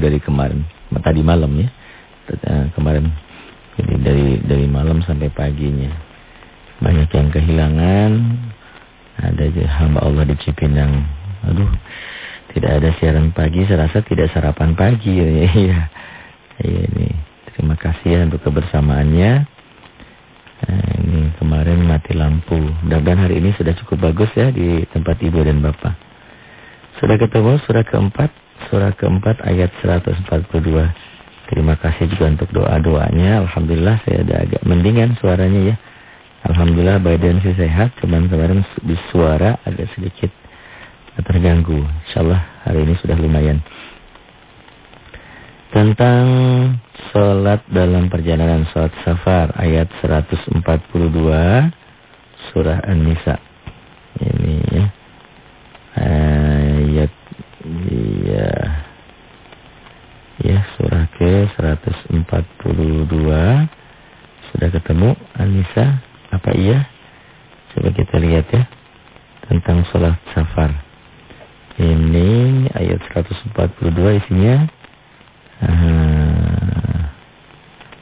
dari kemarin. Tadi malam ya. Eh, kemarin jadi dari dari malam sampai paginya. Banyak yang kehilangan. Ada hamba Allah di Cipinang. Aduh, tidak ada siaran pagi. Saya rasa tidak sarapan pagi. Iya, iya ini. Terima kasih ya untuk kebersamaannya. Nah, ini kemarin mati lampu. Mudah-mudahan hari ini sudah cukup bagus ya di tempat ibu dan bapak. Sudah ketemu surah keempat, surah keempat ayat 142. Terima kasih juga untuk doa-doanya. Alhamdulillah saya ada agak mendingan suaranya ya. Alhamdulillah badan saya sehat, cuman kemarin di suara agak sedikit terganggu. Insyaallah hari ini sudah lumayan. Tentang sholat dalam perjalanan sholat safar ayat 142 surah An-Nisa. Ini ya. Ayat ya ya surah ke 142 sudah ketemu An-Nisa apa iya? Coba kita lihat ya tentang sholat safar. Ini ayat 142 isinya uh,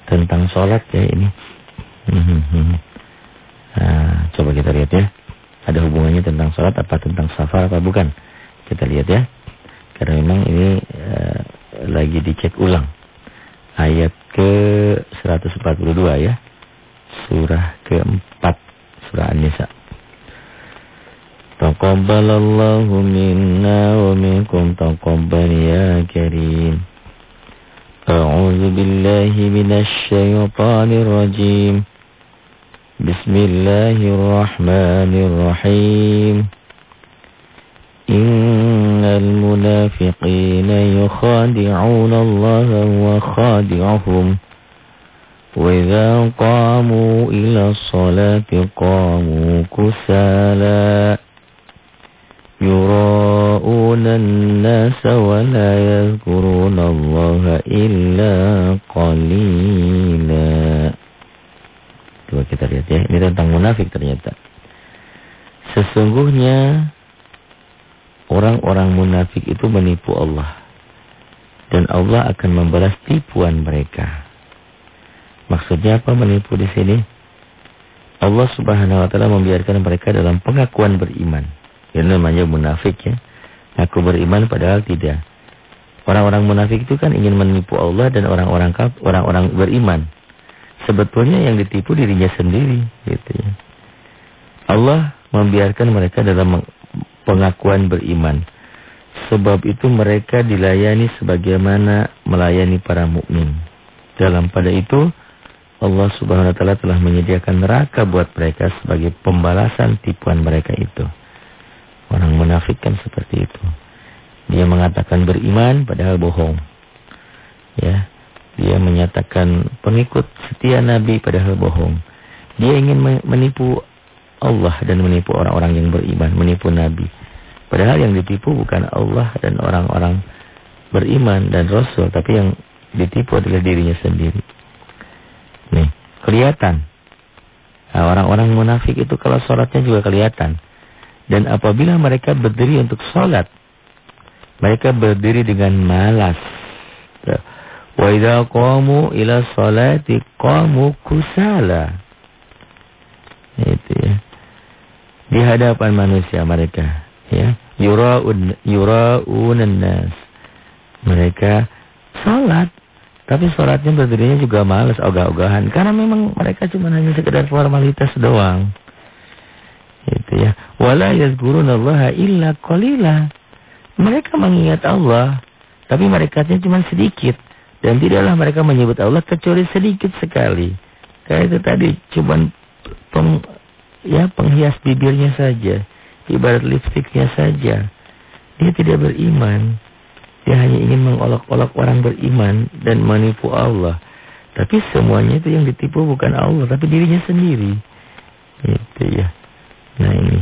tentang sholat ya ini. Uh, coba kita lihat ya. Ada hubungannya tentang sholat apa tentang safar apa bukan? Kita lihat ya. Karena memang ini eh, lagi dicek ulang. Ayat ke 142 ya. Surah keempat surah An-Nisa. Taqabbalallahu minna wa minkum taqabbal ya karim. A'udzu billahi minasy syaithanir rajim. Bismillahirrahmanirrahim. إن المنافقين يخادعون الله وخادعهم. وإذا قاموا إلى الصلاة قاموا كسالا. يراءون الناس ولا يذكرون الله إلا قليلا. Coba kita lihat ya, ini tentang munafik ternyata. Sesungguhnya orang-orang munafik itu menipu Allah. Dan Allah akan membalas tipuan mereka. Maksudnya apa menipu di sini? Allah subhanahu wa ta'ala membiarkan mereka dalam pengakuan beriman. Ini namanya munafik ya. Aku beriman padahal tidak. Orang-orang munafik itu kan ingin menipu Allah dan orang-orang orang-orang beriman. Sebetulnya yang ditipu dirinya sendiri gitu ya. Allah membiarkan mereka dalam pengakuan beriman. Sebab itu mereka dilayani sebagaimana melayani para mukmin. Dalam pada itu Allah Subhanahu wa taala telah menyediakan neraka buat mereka sebagai pembalasan tipuan mereka itu. Orang munafik kan seperti itu. Dia mengatakan beriman padahal bohong. Ya. Dia menyatakan pengikut setia Nabi padahal bohong. Dia ingin menipu Allah dan menipu orang-orang yang beriman, menipu Nabi. Padahal yang ditipu bukan Allah dan orang-orang beriman dan Rasul, tapi yang ditipu adalah dirinya sendiri. Nih, kelihatan. Nah, orang-orang munafik itu kalau sholatnya juga kelihatan. Dan apabila mereka berdiri untuk sholat, mereka berdiri dengan malas. Wa idza qamu ila sholati qamu kusala. Itu ya. Di hadapan manusia mereka, ya. Yura'un yura'unan nas. Mereka sholat, tapi sholatnya berdirinya juga malas, ogah-ogahan. Karena memang mereka cuma hanya sekedar formalitas doang. Itu ya. Wala yazkurunallaha illa qalila. Mereka mengingat Allah, tapi mereka cuma sedikit dan tidaklah mereka menyebut Allah kecuali sedikit sekali. Kayak itu tadi cuma ya penghias bibirnya saja, ibarat lipstiknya saja. Dia tidak beriman. Dia hanya ingin mengolok-olok orang beriman dan menipu Allah. Tapi semuanya itu yang ditipu bukan Allah, tapi dirinya sendiri. Itu ya. Nah ini.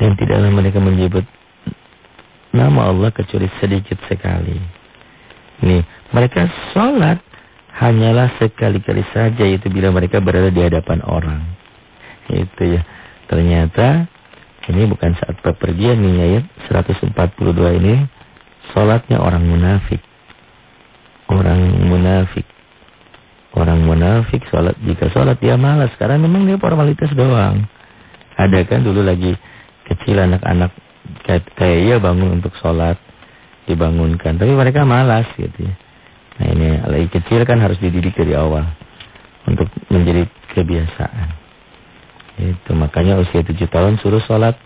Dan tidaklah mereka menyebut nama Allah kecuali sedikit sekali. Nih, mereka sholat hanyalah sekali-kali saja itu bila mereka berada di hadapan orang. Itu ya. Ternyata ini bukan saat pepergian nih ayat 142 ini Sholatnya orang munafik. Orang munafik. Orang munafik sholat. Jika sholat dia malas. Karena memang dia formalitas doang. Ada kan dulu lagi kecil anak-anak kayak ia bangun untuk sholat. Dibangunkan. Tapi mereka malas gitu ya. Nah ini lagi kecil kan harus dididik dari awal. Untuk menjadi kebiasaan. Itu makanya usia 7 tahun suruh sholat.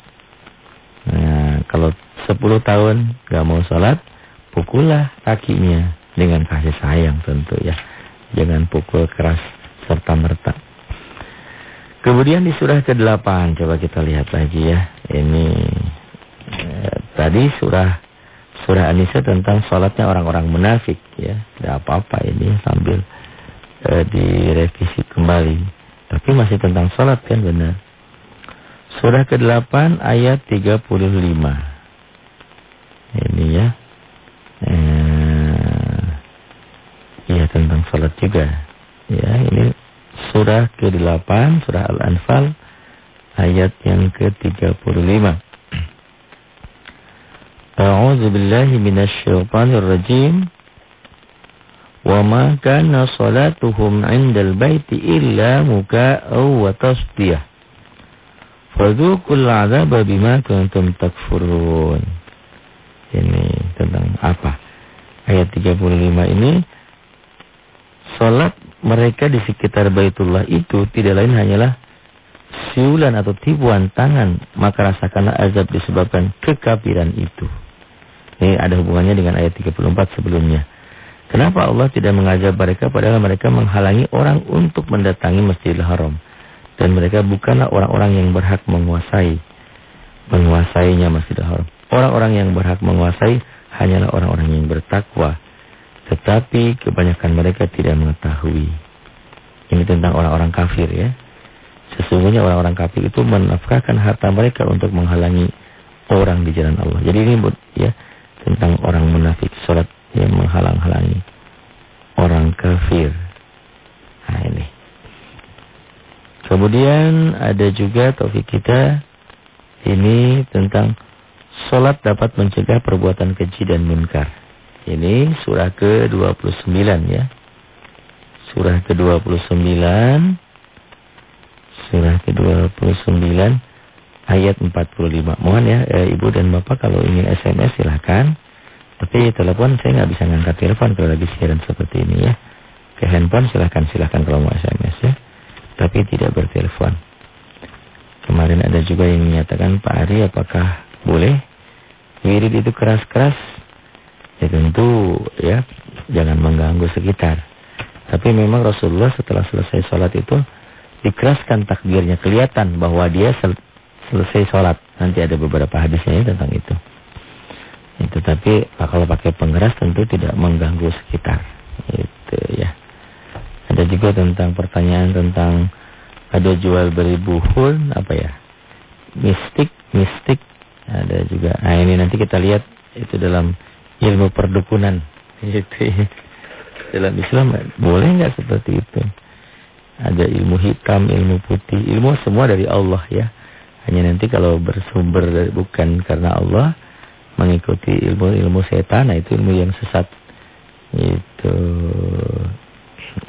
Nah kalau 10 tahun gak mau sholat. Pukullah kakinya. Dengan kasih sayang tentu ya. Jangan pukul keras serta merta. Kemudian di surah ke-8. Coba kita lihat lagi ya. Ini. Eh, tadi surah surah An-Nisa tentang sholatnya orang-orang munafik ya. Tidak apa-apa ini sambil eh, direvisi kembali. Tapi masih tentang sholat kan benar. Surah ke-8 ayat 35. Ini ya. Eh, ya tentang sholat juga. Ya ini surah ke-8 surah Al-Anfal ayat yang ke-35. A'udzu billahi minasy syaithanir rajim wa ma kana salatuhum 'indal baiti illa muka'u wa tasdiyah fadzukul 'adzaba bima kuntum takfurun. Ini tentang apa? Ayat 35 ini salat mereka di sekitar Baitullah itu tidak lain hanyalah siulan atau tipuan tangan. Maka rasakanlah azab disebabkan kekafiran itu. Ini ada hubungannya dengan ayat 34 sebelumnya. Kenapa Allah tidak mengajak mereka padahal mereka menghalangi orang untuk mendatangi Masjidil Haram. Dan mereka bukanlah orang-orang yang berhak menguasai. Menguasainya Masjidil Haram. Orang-orang yang berhak menguasai hanyalah orang-orang yang bertakwa. Tetapi kebanyakan mereka tidak mengetahui. Ini tentang orang-orang kafir ya. Sesungguhnya orang-orang kafir itu menafkahkan harta mereka untuk menghalangi orang di jalan Allah. Jadi ini ya tentang orang munafik sholat yang menghalang-halangi orang kafir. Nah ini. Kemudian ada juga topik kita ini tentang sholat dapat mencegah perbuatan keji dan munkar. Ini surah ke-29 ya. Surah ke-29. Surah ke-29 ayat 45. Mohon ya eh, Ibu dan Bapak kalau ingin SMS silahkan. Tapi telepon saya nggak bisa ngangkat telepon kalau lagi siaran seperti ini ya. Ke handphone silahkan silahkan kalau mau SMS ya. Tapi tidak bertelepon. Kemarin ada juga yang menyatakan Pak Ari apakah boleh wirid itu keras-keras? Ya tentu ya jangan mengganggu sekitar. Tapi memang Rasulullah setelah selesai sholat itu dikeraskan takbirnya kelihatan bahwa dia sel selesai sholat. Nanti ada beberapa hadisnya tentang itu. Itu tapi kalau pakai pengeras tentu tidak mengganggu sekitar. Itu ya. Ada juga tentang pertanyaan tentang ada jual beri buhul apa ya? Mistik, mistik ada juga. Nah ini nanti kita lihat itu dalam ilmu perdukunan. Itu ya. Dalam Islam boleh nggak seperti itu? Ada ilmu hitam, ilmu putih, ilmu semua dari Allah ya. Hanya nanti kalau bersumber dari, bukan karena Allah, mengikuti ilmu-ilmu setan, nah itu ilmu yang sesat. Itu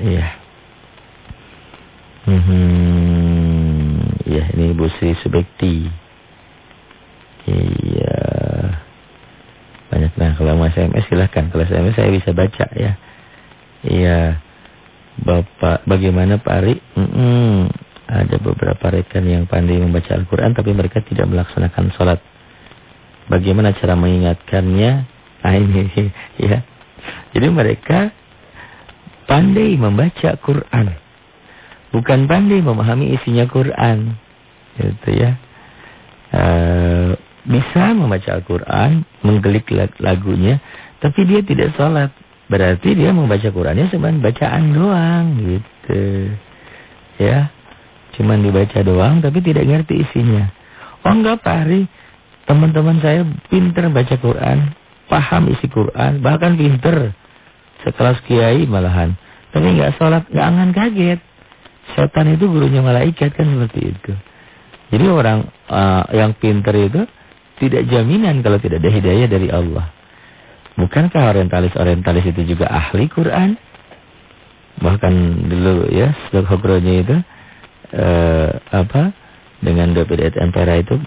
iya. Hmm, ya ini Bu Sri Subekti. Iya. Banyak nah kalau mau SMS silahkan. Kalau SMS saya bisa baca ya. Iya. Bapak bagaimana Pak Ari? Mm. Ada beberapa rekan yang pandai membaca Al-Quran tapi mereka tidak melaksanakan sholat. Bagaimana cara mengingatkannya? Nah ini ya. Jadi mereka pandai membaca Quran. Bukan pandai memahami isinya Quran. Gitu ya. E, bisa membaca Al-Quran, menggelik lagunya, tapi dia tidak sholat. Berarti dia membaca Qurannya cuma bacaan doang gitu. Ya. Cuman dibaca doang tapi tidak ngerti isinya. Oh enggak Pak Ari, Teman-teman saya pinter baca Quran, paham isi Quran, bahkan pinter. Sekelas kiai malahan. Tapi nggak sholat, nggak angan kaget. Setan itu gurunya malaikat kan seperti itu. Jadi orang uh, yang pinter itu tidak jaminan kalau tidak ada hidayah dari Allah. bukankah orientalis-orientalis itu juga ahli Quran? Bahkan dulu ya, Hokronya itu eh, apa dengan David Empera itu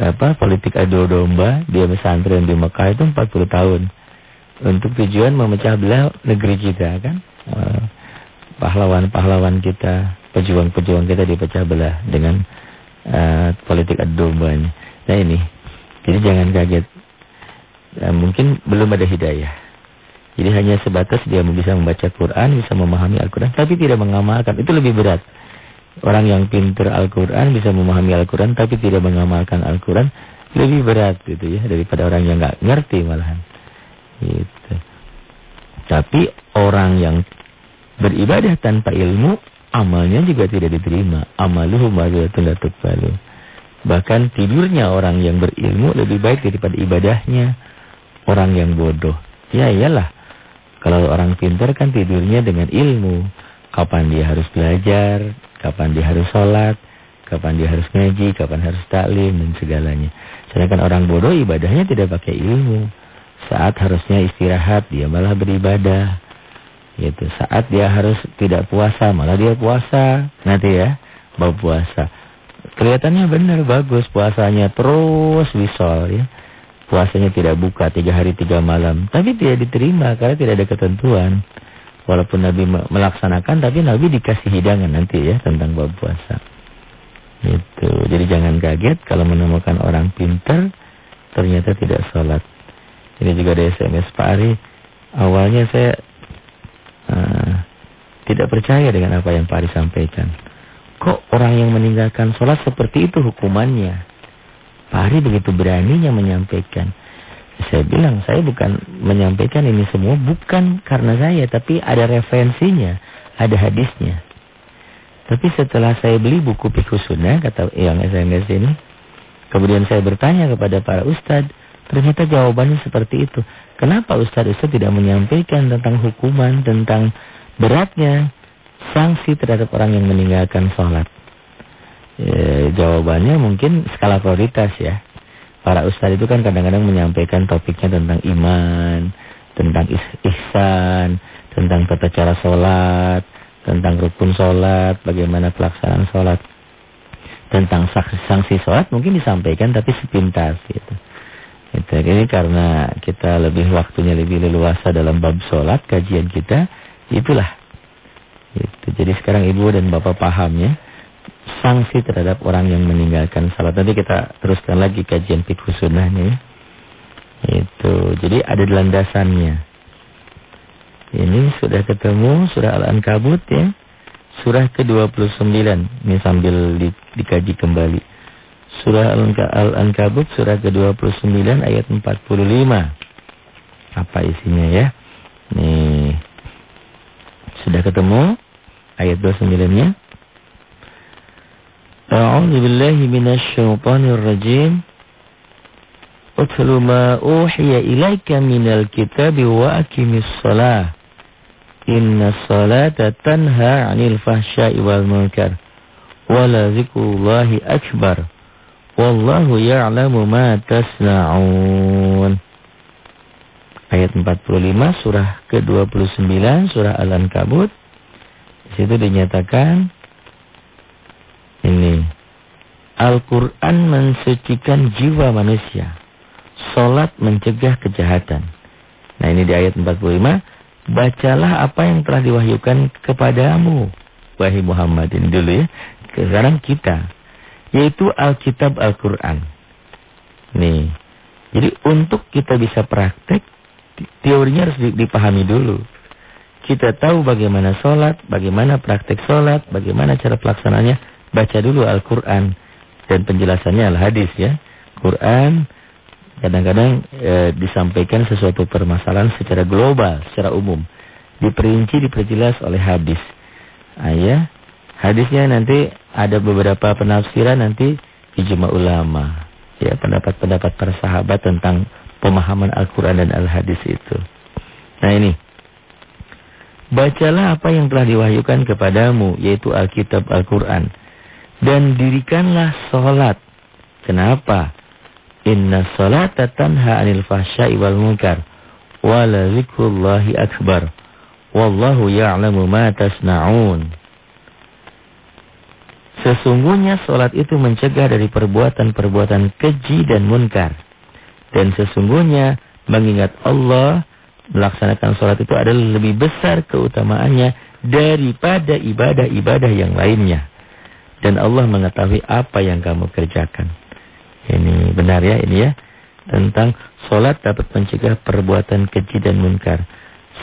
apa politik adu domba dia pesantren di Mekah itu 40 tahun. Untuk tujuan memecah belah negeri kita kan? Eh, pahlawan-pahlawan kita pejuang-pejuang kita dipecah belah dengan uh, politik adu domba ini. Nah ini. Jadi jangan kaget. Uh, mungkin belum ada hidayah. Jadi hanya sebatas dia bisa membaca Quran bisa memahami Al-Quran tapi tidak mengamalkan. Itu lebih berat Orang yang pintar Al-Quran bisa memahami Al-Quran tapi tidak mengamalkan Al-Quran lebih berat gitu ya daripada orang yang nggak ngerti malahan. Gitu. Tapi orang yang beribadah tanpa ilmu amalnya juga tidak diterima. Amaluhu mazulatun la tuqbalu. Bahkan tidurnya orang yang berilmu lebih baik daripada ibadahnya orang yang bodoh. Ya iyalah. Kalau orang pintar kan tidurnya dengan ilmu. Kapan dia harus belajar, kapan dia harus sholat, kapan dia harus ngaji, kapan harus taklim dan segalanya. Sedangkan orang bodoh ibadahnya tidak pakai ilmu. Saat harusnya istirahat dia malah beribadah. Gitu. Saat dia harus tidak puasa malah dia puasa. Nanti ya, bau puasa. Kelihatannya benar bagus puasanya terus wisol ya. Puasanya tidak buka tiga hari tiga malam. Tapi tidak diterima karena tidak ada ketentuan. Walaupun Nabi melaksanakan, tapi Nabi dikasih hidangan nanti ya tentang bab puasa. Itu. Jadi jangan kaget kalau menemukan orang pintar ternyata tidak sholat. Ini juga ada SMS Pak Ari. Awalnya saya uh, tidak percaya dengan apa yang Pak Ari sampaikan. Kok orang yang meninggalkan sholat seperti itu hukumannya? Pak Ari begitu beraninya menyampaikan. Saya bilang, saya bukan menyampaikan ini semua bukan karena saya, tapi ada referensinya, ada hadisnya. Tapi setelah saya beli buku Fikhu Sunnah, kata yang SMS ini, kemudian saya bertanya kepada para ustadz, ternyata jawabannya seperti itu. Kenapa ustadz-ustadz tidak menyampaikan tentang hukuman, tentang beratnya sanksi terhadap orang yang meninggalkan sholat? E, jawabannya mungkin skala prioritas ya. Para ustadz itu kan kadang-kadang menyampaikan topiknya tentang iman, tentang ihsan, tentang tata cara sholat, tentang rukun sholat, bagaimana pelaksanaan sholat. Tentang sanksi sholat mungkin disampaikan tapi sepintas gitu. Itu, ini karena kita lebih waktunya lebih leluasa dalam bab sholat, kajian kita, itulah. Itu. Jadi sekarang ibu dan bapak paham ya sanksi terhadap orang yang meninggalkan salat. Nanti kita teruskan lagi kajian fikih sunnahnya ya. Itu. Jadi ada landasannya. Ini sudah ketemu surah Al-Ankabut ya. Surah ke-29. Ini sambil di, dikaji kembali. Surah Al-Ankabut surah ke-29 ayat 45. Apa isinya ya? Nih. Sudah ketemu ayat 29-nya? أعوذ بالله من الشيطان الرجيم أتل ما أوحي إليك من الكتاب وأكم الصلاة إن الصلاة تنهى عن الفحشاء والمنكر ولذكر الله أكبر والله يعلم ما تصنعون Ayat 45 surah ke-29 surah Al-Ankabut. Di situ dinyatakan ini. Al-Quran mensucikan jiwa manusia. Solat mencegah kejahatan. Nah ini di ayat 45. Bacalah apa yang telah diwahyukan kepadamu. Wahai Muhammad ini dulu ya. Sekarang kita. Yaitu Alkitab Al-Quran. Nih. Jadi untuk kita bisa praktek. Teorinya harus dipahami dulu. Kita tahu bagaimana sholat, bagaimana praktek sholat, bagaimana cara pelaksananya baca dulu Al-Quran. Dan penjelasannya Al-Hadis ya. Quran kadang-kadang e, disampaikan sesuatu permasalahan secara global, secara umum. Diperinci, diperjelas oleh hadis. Ayah, hadisnya nanti ada beberapa penafsiran nanti ijma ulama. Ya, pendapat-pendapat para sahabat tentang pemahaman Al-Quran dan Al-Hadis itu. Nah ini. Bacalah apa yang telah diwahyukan kepadamu, yaitu Alkitab Al-Quran dan dirikanlah sholat. Kenapa? Inna sholata tanha anil fahsya'i wal munkar. wala zikrullahi akbar. Wallahu ya'lamu ma tasna'un. Sesungguhnya solat itu mencegah dari perbuatan-perbuatan keji dan munkar. Dan sesungguhnya mengingat Allah melaksanakan solat itu adalah lebih besar keutamaannya daripada ibadah-ibadah yang lainnya. Dan Allah mengetahui apa yang kamu kerjakan. Ini benar ya ini ya. Tentang solat dapat mencegah perbuatan keji dan munkar.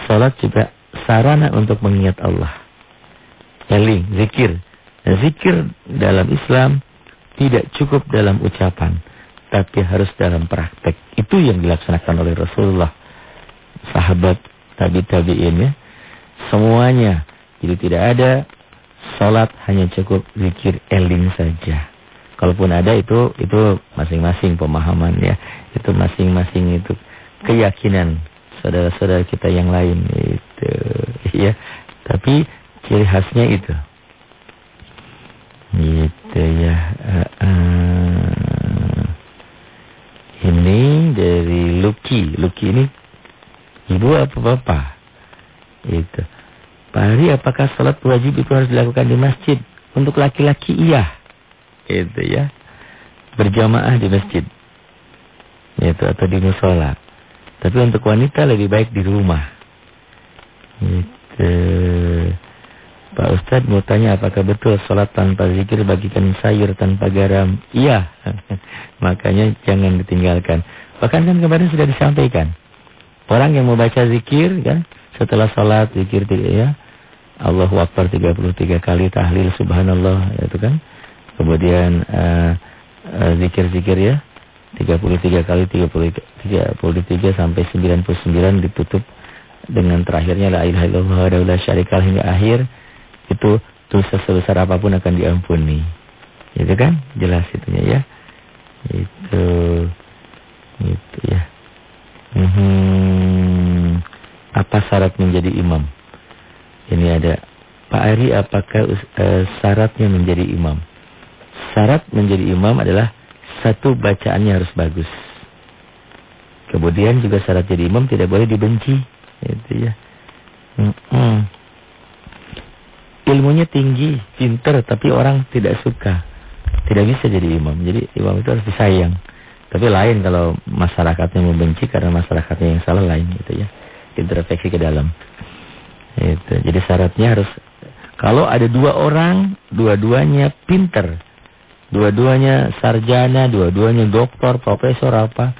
Solat juga sarana untuk mengingat Allah. Eling, zikir. Dan zikir dalam Islam tidak cukup dalam ucapan. Tapi harus dalam praktek. Itu yang dilaksanakan oleh Rasulullah. Sahabat tabi-tabi'in ya. Semuanya. Jadi tidak ada sholat hanya cukup zikir eling saja. Kalaupun ada itu itu masing-masing pemahaman ya. Itu masing-masing itu keyakinan saudara-saudara kita yang lain itu ya tapi ciri khasnya itu. Gitu ya. Uh, uh, ini dari Lucky. Lucky ini ibu apa bapak? Itu Pak Hari apakah sholat wajib itu harus dilakukan di masjid untuk laki-laki iya itu ya berjamaah di masjid itu atau di musola tapi untuk wanita lebih baik di rumah. Gitu. Pak Ustadz mau tanya apakah betul sholat tanpa zikir bagikan sayur tanpa garam? Iya. Makanya jangan ditinggalkan. Bahkan kan kemarin sudah disampaikan. Orang yang mau baca zikir kan setelah sholat zikir ya. Allahu Akbar 33 kali tahlil subhanallah itu kan. Kemudian zikir-zikir uh, uh, ya 33 kali 33, 33 sampai 99 ditutup dengan terakhirnya la ilaha illallah wa la syarikah hingga akhir itu dosa sebesar apa pun akan diampuni. Itu kan? Jelas itunya ya. Itu itu ya. Hmm, apa syarat menjadi imam? Ini ada Pak Ari apakah uh, syaratnya menjadi imam? Syarat menjadi imam adalah satu, bacaannya harus bagus. Kemudian juga syarat jadi imam tidak boleh dibenci. Itu ya. Hmm, hmm. Ilmunya tinggi, pinter, tapi orang tidak suka. Tidak bisa jadi imam. Jadi imam itu harus disayang. Tapi lain kalau masyarakatnya membenci karena masyarakatnya yang salah lain gitu ya. Intervensi ke dalam. Itu. Jadi syaratnya harus kalau ada dua orang, dua-duanya pinter Dua-duanya sarjana, dua-duanya doktor, profesor apa.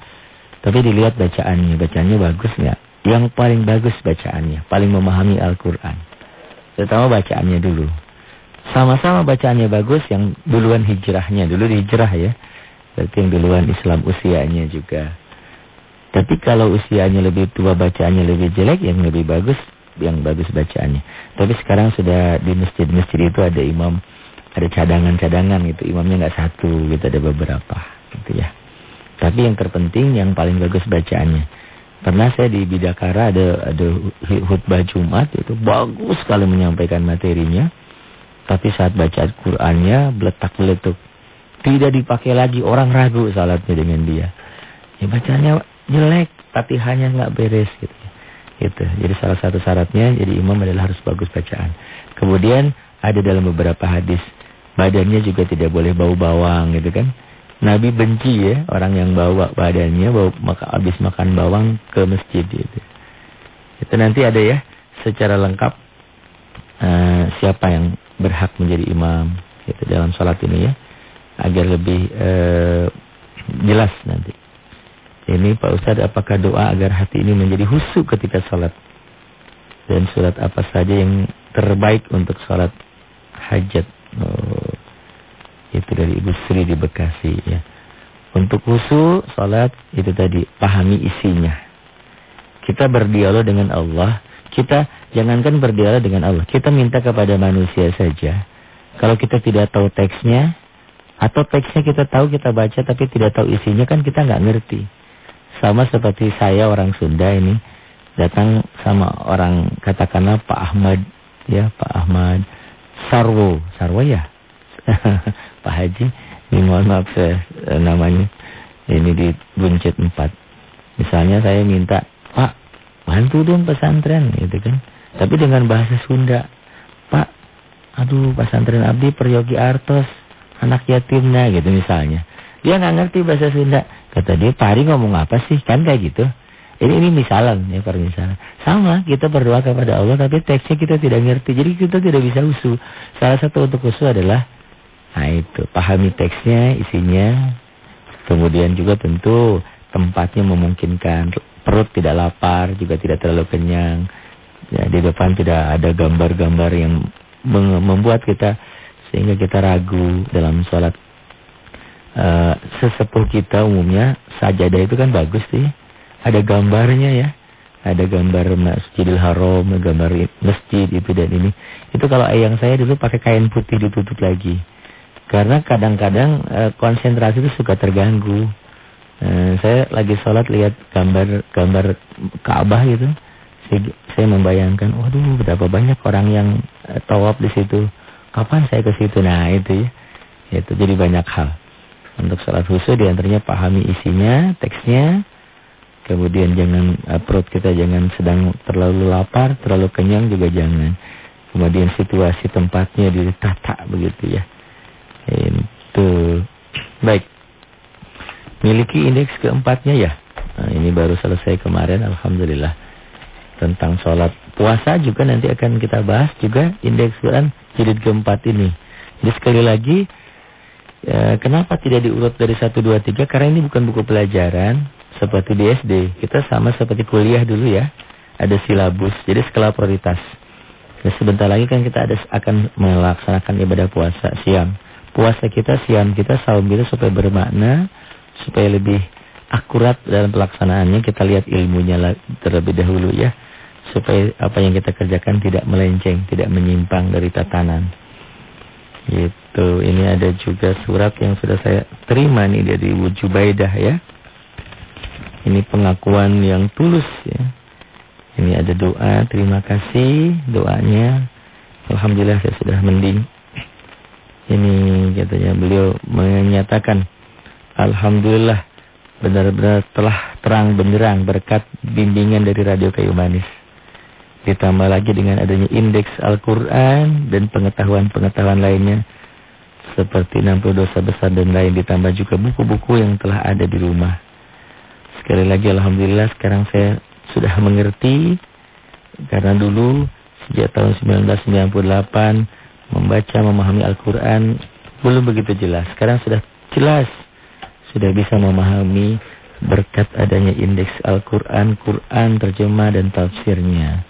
Tapi dilihat bacaannya, bacaannya bagus nggak? Yang paling bagus bacaannya, paling memahami Al-Quran. Terutama bacaannya dulu. Sama-sama bacaannya bagus, yang duluan hijrahnya, dulu hijrah ya. Berarti yang duluan Islam usianya juga. Tapi kalau usianya lebih tua, bacaannya lebih jelek, yang lebih bagus, yang bagus bacaannya. Tapi sekarang sudah di masjid-masjid itu ada imam ada cadangan-cadangan gitu. Imamnya nggak satu gitu ada beberapa gitu ya. Tapi yang terpenting yang paling bagus bacaannya. Pernah saya di Bidakara ada ada khutbah Jumat itu bagus sekali menyampaikan materinya. Tapi saat baca Al-Qur'annya beletak-beletuk tidak dipakai lagi orang ragu salatnya dengan dia. Ya bacanya jelek tapi hanya nggak beres gitu gitu jadi salah satu syaratnya jadi imam adalah harus bagus bacaan kemudian ada dalam beberapa hadis badannya juga tidak boleh bau bawang gitu kan. Nabi benci ya orang yang bawa badannya bau maka habis makan bawang ke masjid gitu. Itu nanti ada ya secara lengkap uh, siapa yang berhak menjadi imam gitu dalam salat ini ya agar lebih uh, jelas nanti. Ini Pak Ustadz apakah doa agar hati ini menjadi husuk ketika salat? Dan surat apa saja yang terbaik untuk salat hajat? Oh, itu dari Ibu Sri di Bekasi ya. Untuk khusus salat itu tadi pahami isinya. Kita berdialog dengan Allah, kita jangankan berdialog dengan Allah, kita minta kepada manusia saja. Kalau kita tidak tahu teksnya atau teksnya kita tahu kita baca tapi tidak tahu isinya kan kita nggak ngerti. Sama seperti saya orang Sunda ini datang sama orang katakanlah Pak Ahmad ya Pak Ahmad Sarwo Sarwo ya Pak Haji, ini mohon maaf saya eh, namanya ini di buncit 4. Misalnya saya minta, Pak, bantu dong pesantren gitu kan. Tapi dengan bahasa Sunda. Pak, aduh pesantren abdi Peryogi Artos, anak yatimnya gitu misalnya. Dia nggak ngerti bahasa Sunda. Kata dia, Pari ngomong apa sih? Kan kayak gitu. Ini ini misalan ya permisalan. Sama kita berdoa kepada Allah tapi teksnya kita tidak ngerti. Jadi kita tidak bisa usul. Salah satu untuk usul adalah nah itu pahami teksnya, isinya. Kemudian juga tentu tempatnya memungkinkan perut tidak lapar, juga tidak terlalu kenyang. Ya, di depan tidak ada gambar-gambar yang membuat kita sehingga kita ragu dalam sholat. Uh, sesepuh kita umumnya sajadah itu kan bagus sih ada gambarnya ya. Ada gambar Masjidil Haram, gambar masjid itu dan ini. Itu kalau ayang saya dulu pakai kain putih ditutup lagi. Karena kadang-kadang e, konsentrasi itu suka terganggu. E, saya lagi sholat lihat gambar gambar Ka'bah gitu. Saya, saya membayangkan, waduh berapa banyak orang yang e, tawaf di situ. Kapan saya ke situ? Nah itu ya. Itu jadi banyak hal. Untuk sholat khusus di antaranya pahami isinya, teksnya, Kemudian jangan uh, perut kita jangan sedang terlalu lapar, terlalu kenyang juga jangan. Kemudian situasi tempatnya ditata begitu ya. Itu baik. Miliki indeks keempatnya ya. Nah, ini baru selesai kemarin alhamdulillah. Tentang sholat puasa juga nanti akan kita bahas juga indeks Quran jilid keempat ini. Jadi sekali lagi ya, kenapa tidak diurut dari 1 2 3 karena ini bukan buku pelajaran seperti di SD. Kita sama seperti kuliah dulu ya. Ada silabus, jadi skala prioritas. Dan sebentar lagi kan kita ada akan melaksanakan ibadah puasa siang. Puasa kita, siang kita, saum kita supaya bermakna, supaya lebih akurat dalam pelaksanaannya. Kita lihat ilmunya terlebih dahulu ya. Supaya apa yang kita kerjakan tidak melenceng, tidak menyimpang dari tatanan. Gitu. Ini ada juga surat yang sudah saya terima nih dari Ibu Jubaidah ya. Ini pengakuan yang tulus ya. Ini ada doa, terima kasih doanya. Alhamdulillah saya sudah mending. Ini katanya beliau menyatakan Alhamdulillah benar-benar telah terang benderang berkat bimbingan dari Radio Kayu Manis. Ditambah lagi dengan adanya indeks Al-Quran dan pengetahuan-pengetahuan lainnya. Seperti 60 dosa besar dan lain ditambah juga buku-buku yang telah ada di rumah. Sekali lagi Alhamdulillah sekarang saya sudah mengerti. Karena dulu sejak tahun 1998 membaca, memahami Al-Quran belum begitu jelas. Sekarang sudah jelas. Sudah bisa memahami berkat adanya indeks Al-Quran, Quran, terjemah dan tafsirnya.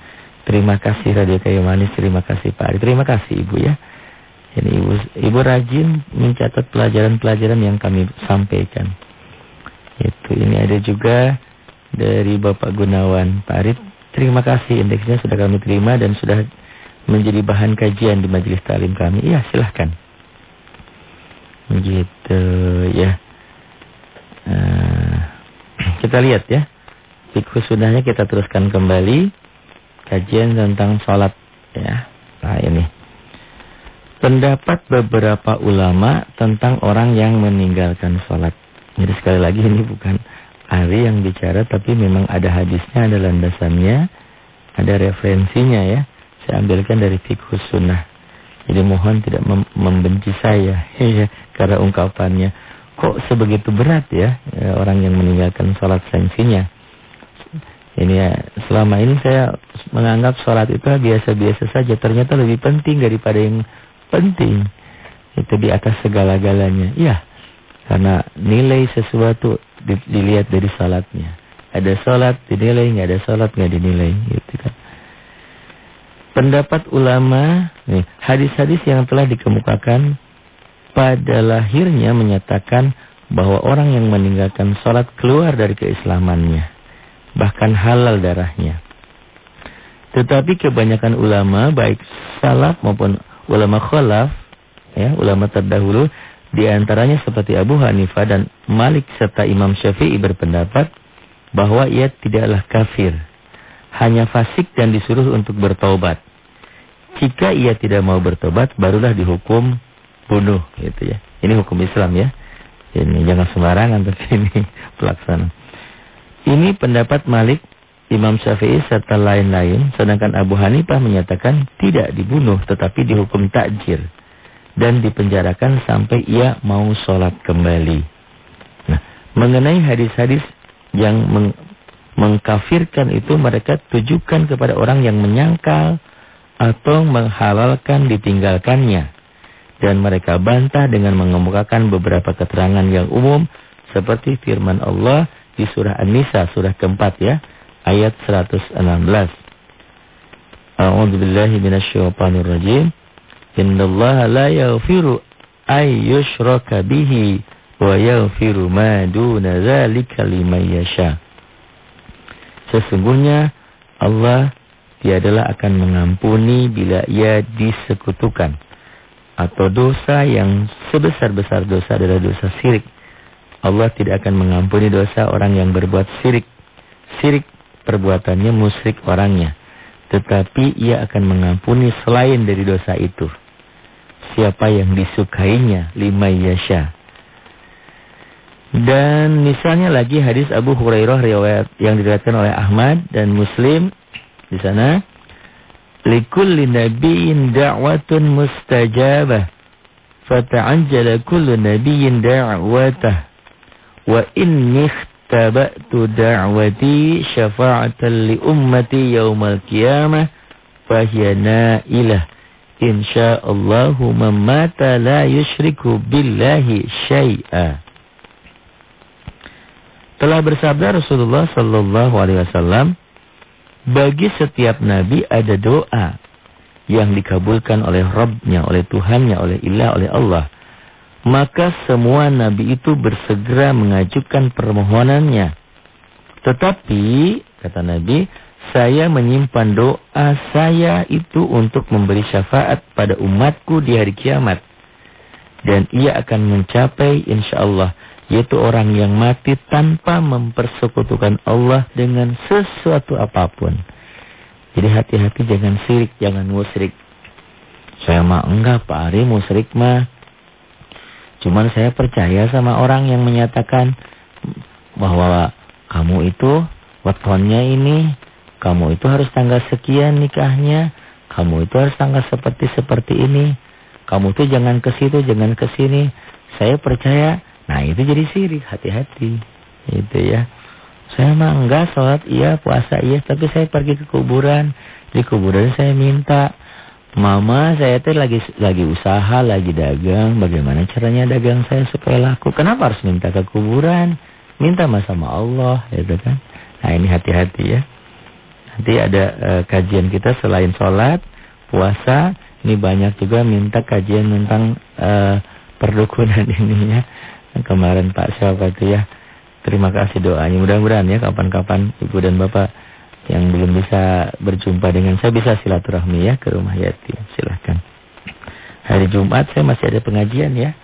Terima kasih Radio Kayu Manis, terima kasih Pak Ari, terima kasih Ibu ya. Ini Ibu, Ibu rajin mencatat pelajaran-pelajaran yang kami sampaikan. Itu ini ada juga dari Bapak Gunawan Pak Arif. Terima kasih indeksnya sudah kami terima dan sudah menjadi bahan kajian di majelis talim kami. Iya, silahkan. Begitu ya. Uh, kita lihat ya. Fikhu sudahnya kita teruskan kembali kajian tentang sholat ya. Nah ini. Pendapat beberapa ulama tentang orang yang meninggalkan sholat. Jadi sekali lagi ini bukan Ari yang bicara tapi memang ada hadisnya, ada landasannya, ada referensinya ya. Saya ambilkan dari fikih sunnah. Jadi mohon tidak mem membenci saya ya karena ungkapannya kok sebegitu berat ya, orang yang meninggalkan sholat sanksinya. Ini ya, selama ini saya menganggap sholat itu biasa-biasa saja. Ternyata lebih penting daripada yang penting. Itu di atas segala-galanya. Iya. Karena nilai sesuatu dilihat dari salatnya. Ada salat dinilai, nggak ada salat nggak dinilai, gitu kan. Pendapat ulama, hadis-hadis yang telah dikemukakan pada lahirnya menyatakan bahwa orang yang meninggalkan salat keluar dari keislamannya, bahkan halal darahnya. Tetapi kebanyakan ulama baik salaf maupun ulama khalaf, ya, ulama terdahulu di antaranya seperti Abu Hanifah dan Malik serta Imam Syafi'i berpendapat bahwa ia tidaklah kafir. Hanya fasik dan disuruh untuk bertobat. Jika ia tidak mau bertobat, barulah dihukum bunuh. gitu ya. Ini hukum Islam ya. Ini jangan sembarangan tapi ini pelaksana. Ini pendapat Malik Imam Syafi'i serta lain-lain, sedangkan Abu Hanifah menyatakan tidak dibunuh tetapi dihukum takjir dan dipenjarakan sampai ia mau sholat kembali. Nah, mengenai hadis-hadis yang meng mengkafirkan itu mereka tujukan kepada orang yang menyangkal atau menghalalkan ditinggalkannya. Dan mereka bantah dengan mengemukakan beberapa keterangan yang umum seperti firman Allah di surah An-Nisa surah keempat ya ayat 116. A'udzu billahi minasyaitonir rajim. Innallaha la yaghfiru ay yushraka bihi wa yaghfiru ma duna dzalika liman yasha. Sesungguhnya Allah tiadalah akan mengampuni bila ia disekutukan atau dosa yang sebesar-besar dosa adalah dosa syirik. Allah tidak akan mengampuni dosa orang yang berbuat syirik. Syirik perbuatannya musyrik orangnya. Tetapi ia akan mengampuni selain dari dosa itu. Siapa yang disukainya, lima yasha. Dan misalnya lagi hadis Abu Hurairah riwayat yang diriwayatkan oleh Ahmad dan Muslim di sana. Likulli nabiyyin da'watun mustajabah. Fata'ajjala kullu nabiyyin da'watah. Wa inni tabatu da'wati syafa'atan li ummati yaumal qiyamah fahiya na'ilah. Insyaallahu man mata la yusyriku billahi syai'a. Telah bersabda Rasulullah sallallahu alaihi wasallam bagi setiap nabi ada doa yang dikabulkan oleh Rabbnya, oleh Tuhannya, oleh Ilah, oleh Allah maka semua nabi itu bersegera mengajukan permohonannya. Tetapi, kata Nabi, saya menyimpan doa saya itu untuk memberi syafaat pada umatku di hari kiamat. Dan ia akan mencapai insya Allah, yaitu orang yang mati tanpa mempersekutukan Allah dengan sesuatu apa pun. Jadi hati-hati jangan sirik, jangan musrik. Saya mah enggak Pak Ari musrik mah Cuman saya percaya sama orang yang menyatakan bahwa kamu itu wetonnya ini, kamu itu harus tanggal sekian nikahnya, kamu itu harus tanggal seperti seperti ini, kamu tuh jangan ke situ, jangan ke sini. Saya percaya, nah itu jadi sirik, hati-hati. Itu ya. Saya mah enggak sholat iya, puasa iya, tapi saya pergi ke kuburan. Di kuburan saya minta Mama saya tuh lagi lagi usaha, lagi dagang. Bagaimana caranya dagang saya supaya laku? Kenapa harus minta ke kuburan? Minta sama Allah, gitu kan? Nah ini hati-hati ya. Nanti ada uh, kajian kita selain sholat, puasa. Ini banyak juga minta kajian tentang uh, perdukunan ini ya. Kemarin Pak siapa itu ya. Terima kasih doanya. Mudah-mudahan ya kapan-kapan Ibu dan Bapak yang belum bisa berjumpa dengan saya bisa silaturahmi ya ke rumah yatim. Silahkan. Hari Jumat saya masih ada pengajian ya.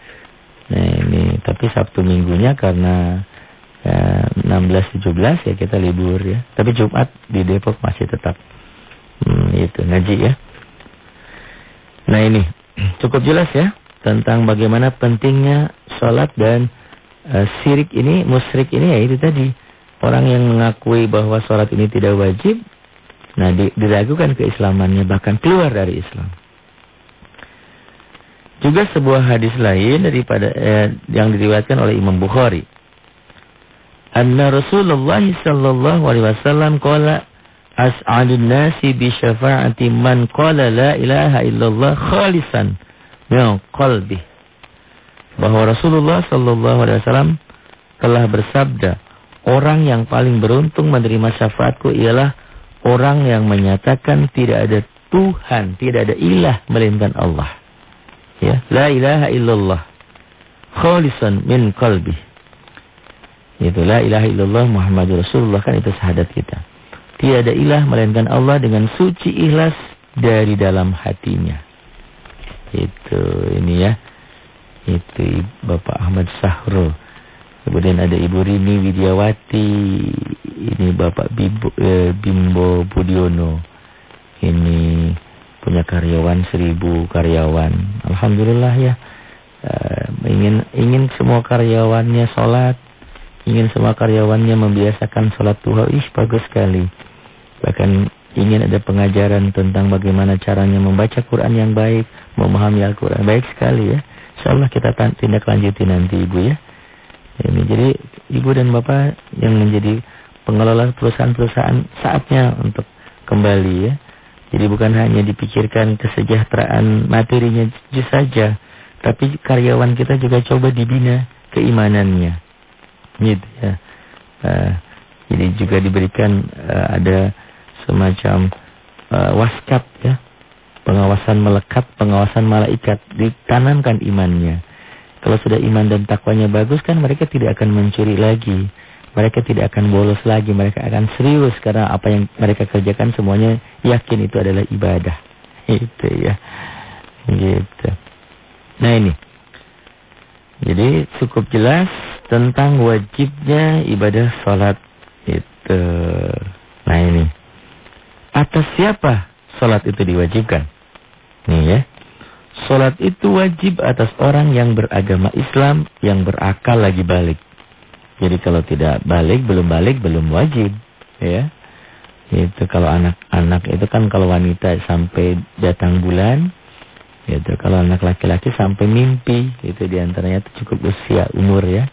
Nah ini tapi Sabtu minggunya karena ya, 16-17 ya kita libur ya. Tapi Jumat di Depok masih tetap hmm, itu ngaji ya. Nah ini cukup jelas ya tentang bagaimana pentingnya sholat dan uh, sirik ini, musrik ini ya itu tadi Orang yang mengakui bahwa sholat ini tidak wajib, nah diragukan keislamannya bahkan keluar dari Islam. Juga sebuah hadis lain daripada eh, yang diriwayatkan oleh Imam Bukhari. Anna Rasulullah sallallahu alaihi wasallam qala as'adun nasi bi syafa'ati man qala la ilaha illallah khalisan min qalbi. Bahwa Rasulullah sallallahu alaihi wasallam telah bersabda Orang yang paling beruntung menerima syafaatku ialah orang yang menyatakan tidak ada Tuhan, tidak ada ilah melainkan Allah. Ya, la ilaha illallah. Khalisan min qalbi. Itu la ilaha illallah Muhammadur Rasulullah kan itu syahadat kita. Tidak ada ilah melainkan Allah dengan suci ikhlas dari dalam hatinya. Itu ini ya. Itu Bapak Ahmad Sahro. Kemudian ada Ibu Rini Widiawati. Ini Bapak Bimbo, eh, Bimbo Budiono. Ini punya karyawan seribu karyawan. Alhamdulillah ya. Uh, ingin ingin semua karyawannya sholat. Ingin semua karyawannya membiasakan sholat duha. Ih bagus sekali. Bahkan ingin ada pengajaran tentang bagaimana caranya membaca Quran yang baik, memahami Al-Quran. Baik sekali ya. InsyaAllah kita tindak lanjuti nanti Ibu ya. Ini jadi Ibu dan Bapak yang menjadi pengelola perusahaan-perusahaan saatnya untuk kembali ya. Jadi bukan hanya dipikirkan kesejahteraan materinya saja, tapi karyawan kita juga coba dibina keimanannya. Gitu ya. Uh, jadi juga diberikan uh, ada semacam uh, waskap ya. Pengawasan melekat, pengawasan malaikat ditanamkan imannya. Kalau sudah iman dan takwanya bagus kan mereka tidak akan mencuri lagi. Mereka tidak akan bolos lagi, mereka akan serius karena apa yang mereka kerjakan semuanya yakin itu adalah ibadah. Itu ya. Gitu. Nah ini. Jadi cukup jelas tentang wajibnya ibadah sholat itu. Nah ini. Atas siapa sholat itu diwajibkan? Nih ya. Sholat itu wajib atas orang yang beragama Islam, yang berakal lagi balik. Jadi kalau tidak balik, belum balik, belum wajib. Ya. Itu kalau anak-anak itu kan kalau wanita sampai datang bulan. Itu kalau anak laki-laki sampai mimpi. Itu di antaranya itu cukup usia, umur ya.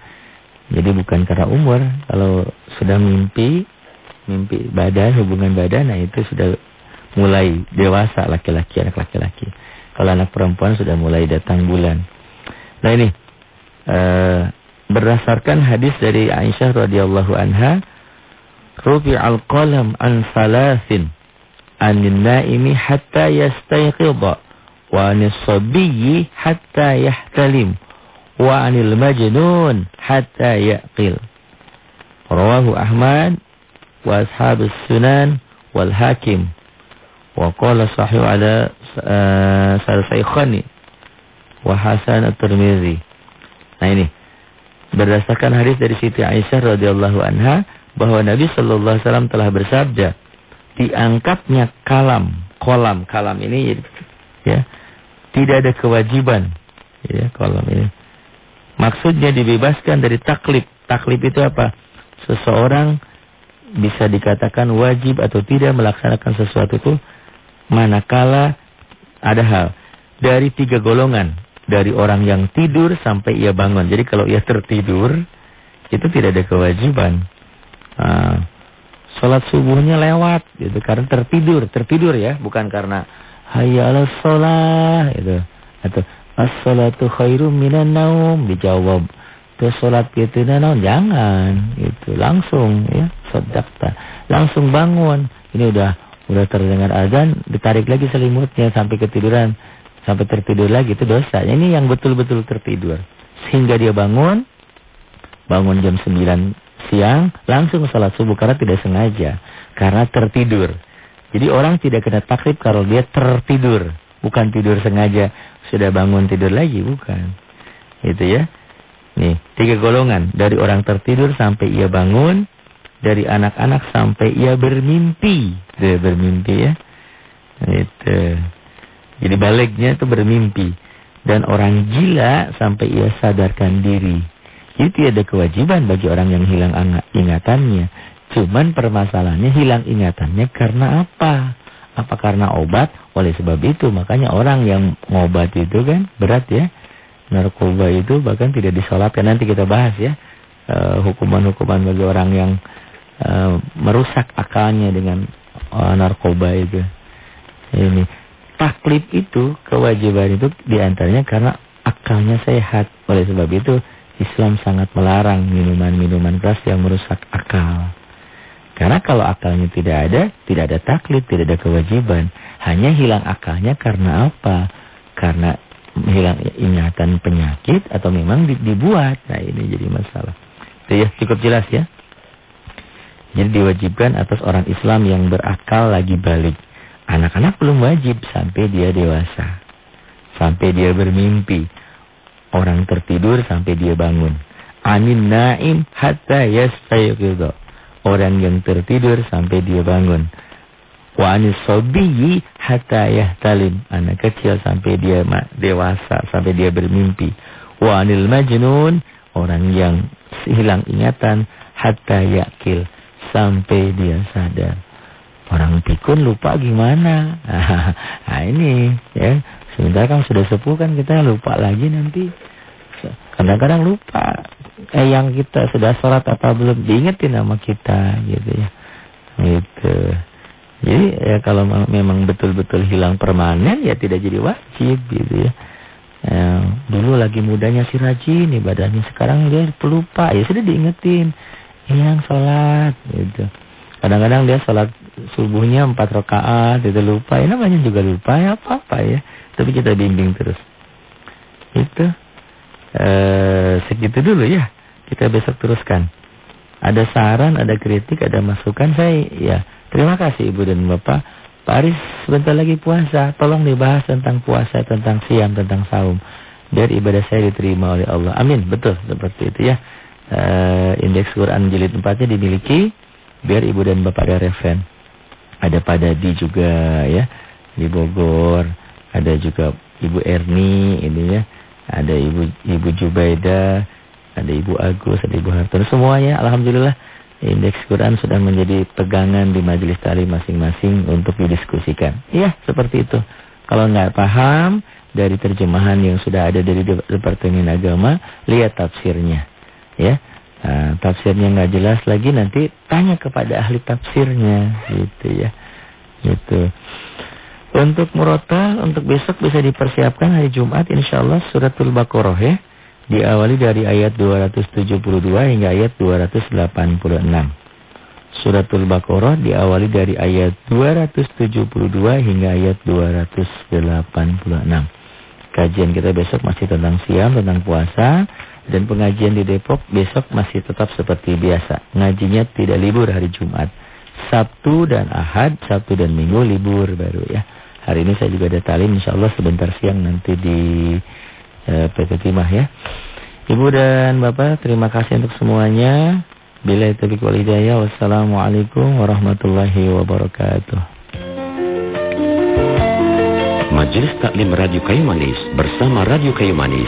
Jadi bukan karena umur. Kalau sudah mimpi, mimpi badan, hubungan badan, nah itu sudah mulai dewasa laki-laki, anak laki-laki. Kalau anak perempuan sudah mulai datang bulan. Nah ini, uh, berdasarkan hadis dari Aisyah radhiyallahu anha, Rufi al-qalam an salasin, anin naimi hatta yastayqidha, wa anis sabiyyi hatta yahtalim, wa anil majnun hatta yaqil. Rawahu Ahmad wa ashabus sunan wal hakim wa qala sahih ala uh, Saikhani wa Hasan at-Tirmizi. Nah ini berdasarkan hadis dari Siti Aisyah radhiyallahu anha bahwa Nabi sallallahu alaihi wasallam telah bersabda diangkatnya kalam, kolam kalam ini ya tidak ada kewajiban ya kolam ini. Maksudnya dibebaskan dari taklif. Taklif itu apa? Seseorang bisa dikatakan wajib atau tidak melaksanakan sesuatu itu manakala ada hal. Dari tiga golongan. Dari orang yang tidur sampai ia bangun. Jadi kalau ia tertidur itu tidak ada kewajiban. Nah, sholat subuhnya lewat gitu. Karena tertidur, tertidur ya, bukan karena hayya ala sholat itu atau as-salatu khairum minan naum dijawab. Terus sholat gitu naum. Jangan itu langsung ya sedakta langsung bangun. Ini udah udah terdengar azan ditarik lagi selimutnya sampai ketiduran. Sampai tertidur lagi itu dosa ini yang betul-betul tertidur. Sehingga dia bangun bangun jam 9 siang langsung sholat subuh karena tidak sengaja. Karena tertidur. Jadi orang tidak kena takrib kalau dia tertidur. Bukan tidur sengaja sudah bangun tidur lagi bukan. Itu ya. Nih, tiga golongan. Dari orang tertidur sampai ia bangun. Dari anak-anak sampai ia bermimpi. Dia bermimpi ya. Itu. Jadi baliknya itu bermimpi. Dan orang gila sampai ia sadarkan diri. Itu ada kewajiban bagi orang yang hilang ingatannya. Cuman permasalahannya hilang ingatannya karena apa? Apa karena obat? Oleh sebab itu makanya orang yang ngobat itu kan berat ya narkoba itu bahkan tidak disolatkan. Nanti kita bahas ya. Eh, hukuman-hukuman bagi orang yang uh, merusak akalnya dengan uh, narkoba itu. Ini taklif itu, kewajiban itu di antaranya karena akalnya sehat. Oleh sebab itu Islam sangat melarang minuman-minuman keras yang merusak akal. Karena kalau akalnya tidak ada, tidak ada taklid, tidak ada kewajiban. Hanya hilang akalnya karena apa? Karena hilang ingatan penyakit atau memang dibuat. Nah ini jadi masalah. Itu ya cukup jelas ya. Jadi diwajibkan atas orang Islam yang berakal lagi balik. Anak-anak belum wajib sampai dia dewasa. Sampai dia bermimpi. Orang tertidur sampai dia bangun. Anin naim hatta yastayqidha. Orang yang tertidur sampai dia bangun. Wa anis sobiyyi hatta yahtalim. Anak kecil sampai dia dewasa, sampai dia bermimpi. Wa anil majnun. Orang yang hilang ingatan hatta yakil. Sampai dia sadar. Orang pikun lupa gimana? Nah ini ya. Sebentar kan sudah sepuh kan kita lupa lagi nanti. Kadang-kadang lupa. Eh yang kita sudah sholat apa belum diingetin nama kita gitu ya. Gitu. Jadi ya kalau memang betul-betul hilang permanen ya tidak jadi wajib gitu ya. ya dulu lagi mudanya si rajin ibadahnya sekarang dia pelupa ya sudah diingetin yang sholat gitu. Kadang-kadang dia sholat subuhnya empat rakaat itu lupa ya namanya juga lupa ya apa apa ya. Tapi kita bimbing terus. Itu eh, segitu dulu ya. Kita besok teruskan. Ada saran, ada kritik, ada masukan saya ya Terima kasih Ibu dan Bapak. Pak Aris sebentar lagi puasa. Tolong dibahas tentang puasa, tentang siam, tentang saum. Biar ibadah saya diterima oleh Allah. Amin. Betul seperti itu ya. Uh, indeks Quran jilid 4-nya dimiliki. Biar Ibu dan Bapak ada referen. Ada juga ya. Di Bogor. Ada juga Ibu Erni ini ya. Ada Ibu Ibu Jubaida. Ada Ibu Agus, ada Ibu Hartono. Semuanya Alhamdulillah Indeks Quran sudah menjadi pegangan di majelis tali masing-masing untuk didiskusikan. Iya, seperti itu. Kalau nggak paham dari terjemahan yang sudah ada dari Departemen Agama, lihat tafsirnya. Ya, nah, tafsirnya nggak jelas lagi nanti tanya kepada ahli tafsirnya, gitu ya. Gitu. Untuk murotal, untuk besok bisa dipersiapkan hari Jumat, insya Allah suratul Baqarah ya diawali dari ayat 272 hingga ayat 286. Suratul Baqarah diawali dari ayat 272 hingga ayat 286. Kajian kita besok masih tentang siam, tentang puasa. Dan pengajian di Depok besok masih tetap seperti biasa. Ngajinya tidak libur hari Jumat. Sabtu dan Ahad, Sabtu dan Minggu libur baru ya. Hari ini saya juga ada talim insya Allah sebentar siang nanti di eh, PT Timah ya. Ibu dan Bapak, terima kasih untuk semuanya. Bila itu hidayah. Wassalamualaikum warahmatullahi wabarakatuh. Majelis Taklim Radio Kayu Manis bersama Radio Kayu Manis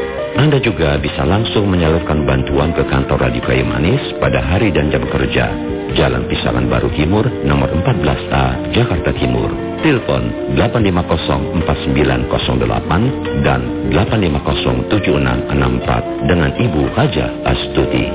Anda juga bisa langsung menyalurkan bantuan ke kantor Radio Kayu Manis pada hari dan jam kerja. Jalan Pisangan Baru Timur, nomor 14A, Jakarta Timur. Telepon 8504908 dan 8507664 dengan Ibu Haja Astuti.